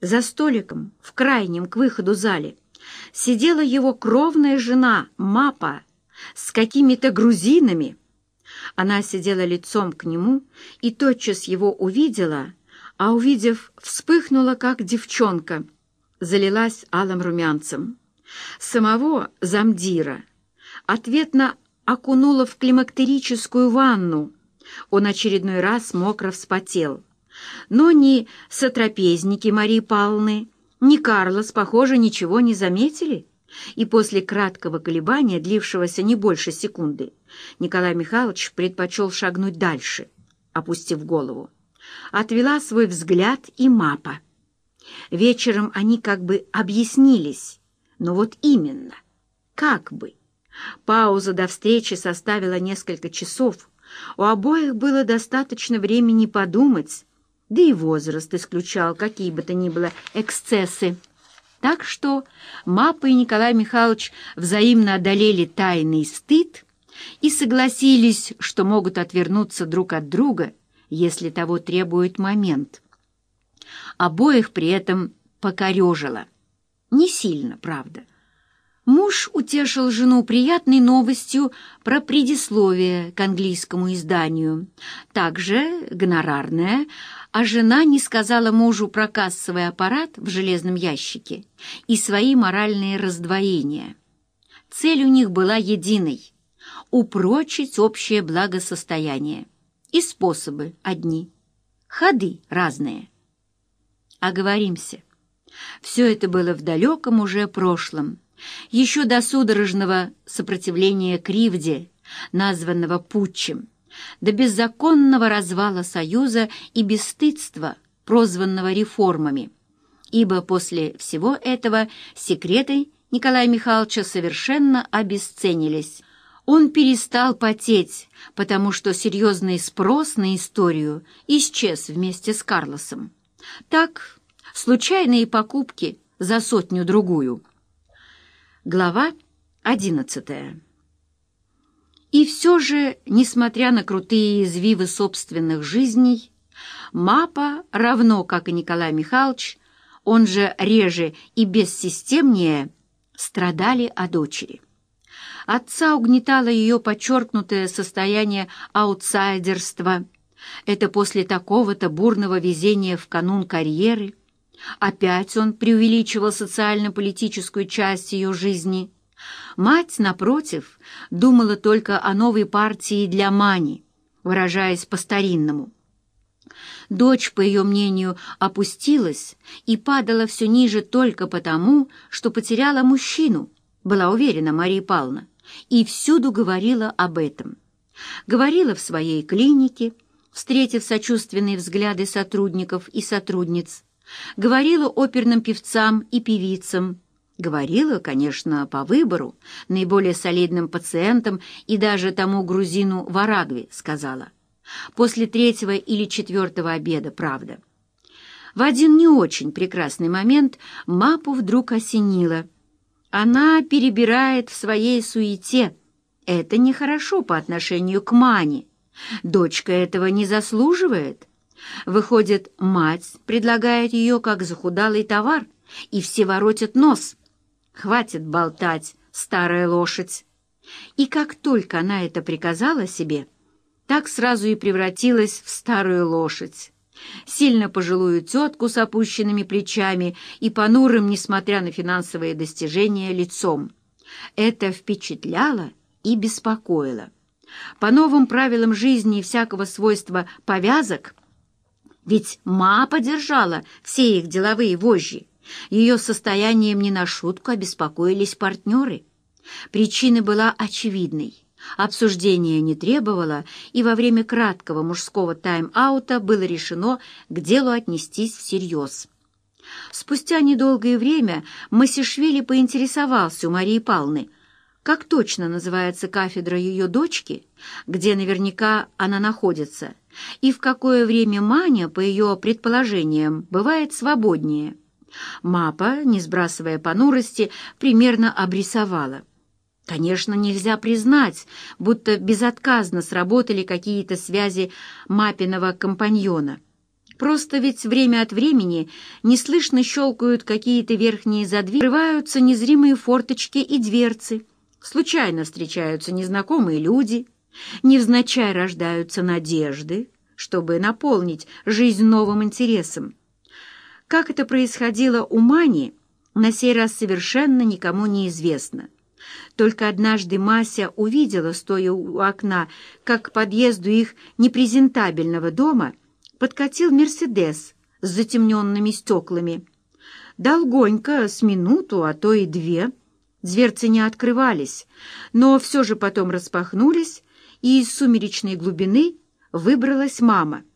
За столиком, в крайнем к выходу зале, сидела его кровная жена Мапа с какими-то грузинами. Она сидела лицом к нему и тотчас его увидела, а, увидев, вспыхнула, как девчонка, залилась алым румянцем. Самого замдира ответно окунула в климактерическую ванну. Он очередной раз мокро вспотел. Но ни сотрапезники Марии Павловны, ни Карлос, похоже, ничего не заметили. И после краткого колебания, длившегося не больше секунды, Николай Михайлович предпочел шагнуть дальше, опустив голову. Отвела свой взгляд и мапа. Вечером они как бы объяснились, но вот именно, как бы. Пауза до встречи составила несколько часов. У обоих было достаточно времени подумать, да и возраст исключал какие бы то ни было эксцессы. Так что Мапа и Николай Михайлович взаимно одолели тайный стыд и согласились, что могут отвернуться друг от друга, если того требует момент. Обоих при этом покорежило. Не сильно, правда. Муж утешил жену приятной новостью про предисловие к английскому изданию, также гонорарное, а жена не сказала мужу про кассовый аппарат в железном ящике и свои моральные раздвоения. Цель у них была единой — упрочить общее благосостояние. И способы одни, ходы разные. Оговоримся. Все это было в далеком уже прошлом, еще до судорожного сопротивления Кривде, названного путчем, до беззаконного развала Союза и бесстыдства, прозванного реформами. Ибо после всего этого секреты Николая Михайловича совершенно обесценились. Он перестал потеть, потому что серьезный спрос на историю исчез вместе с Карлосом. Так, случайные покупки за сотню-другую – Глава одиннадцатая. И все же, несмотря на крутые извивы собственных жизней, Мапа, равно как и Николай Михайлович, он же реже и бессистемнее, страдали о дочери. Отца угнетало ее подчеркнутое состояние аутсайдерства. Это после такого-то бурного везения в канун карьеры – Опять он преувеличивал социально-политическую часть ее жизни. Мать, напротив, думала только о новой партии для Мани, выражаясь по-старинному. Дочь, по ее мнению, опустилась и падала все ниже только потому, что потеряла мужчину, была уверена Мария Павловна, и всюду говорила об этом. Говорила в своей клинике, встретив сочувственные взгляды сотрудников и сотрудниц, Говорила оперным певцам и певицам. Говорила, конечно, по выбору, наиболее солидным пациентам и даже тому грузину в Арагве сказала. После третьего или четвертого обеда, правда. В один не очень прекрасный момент Мапу вдруг осенило. Она перебирает в своей суете. Это нехорошо по отношению к Мане. Дочка этого не заслуживает. Выходит, мать предлагает ее как захудалый товар, и все воротят нос. Хватит болтать, старая лошадь. И как только она это приказала себе, так сразу и превратилась в старую лошадь. Сильно пожилую тетку с опущенными плечами и понурым, несмотря на финансовые достижения, лицом. Это впечатляло и беспокоило. По новым правилам жизни и всякого свойства повязок – ведь ма подержала все их деловые вожжи. Ее состоянием не на шутку обеспокоились партнеры. Причина была очевидной. Обсуждение не требовало, и во время краткого мужского тайм-аута было решено к делу отнестись всерьез. Спустя недолгое время Масишвили поинтересовался у Марии Павловны, как точно называется кафедра ее дочки, где наверняка она находится – и в какое время Маня, по ее предположениям, бывает свободнее. Мапа, не сбрасывая понурости, примерно обрисовала. Конечно, нельзя признать, будто безотказно сработали какие-то связи Мапиного компаньона. Просто ведь время от времени неслышно щелкают какие-то верхние задвижки, открываются незримые форточки и дверцы, случайно встречаются незнакомые люди, невзначай рождаются надежды, чтобы наполнить жизнь новым интересом. Как это происходило у Мани, на сей раз совершенно никому не известно. Только однажды Мася увидела, стоя у окна, как к подъезду их непрезентабельного дома подкатил «Мерседес» с затемненными стеклами. Долгонько, с минуту, а то и две. Дверцы не открывались, но все же потом распахнулись, и из сумеречной глубины выбралась мама —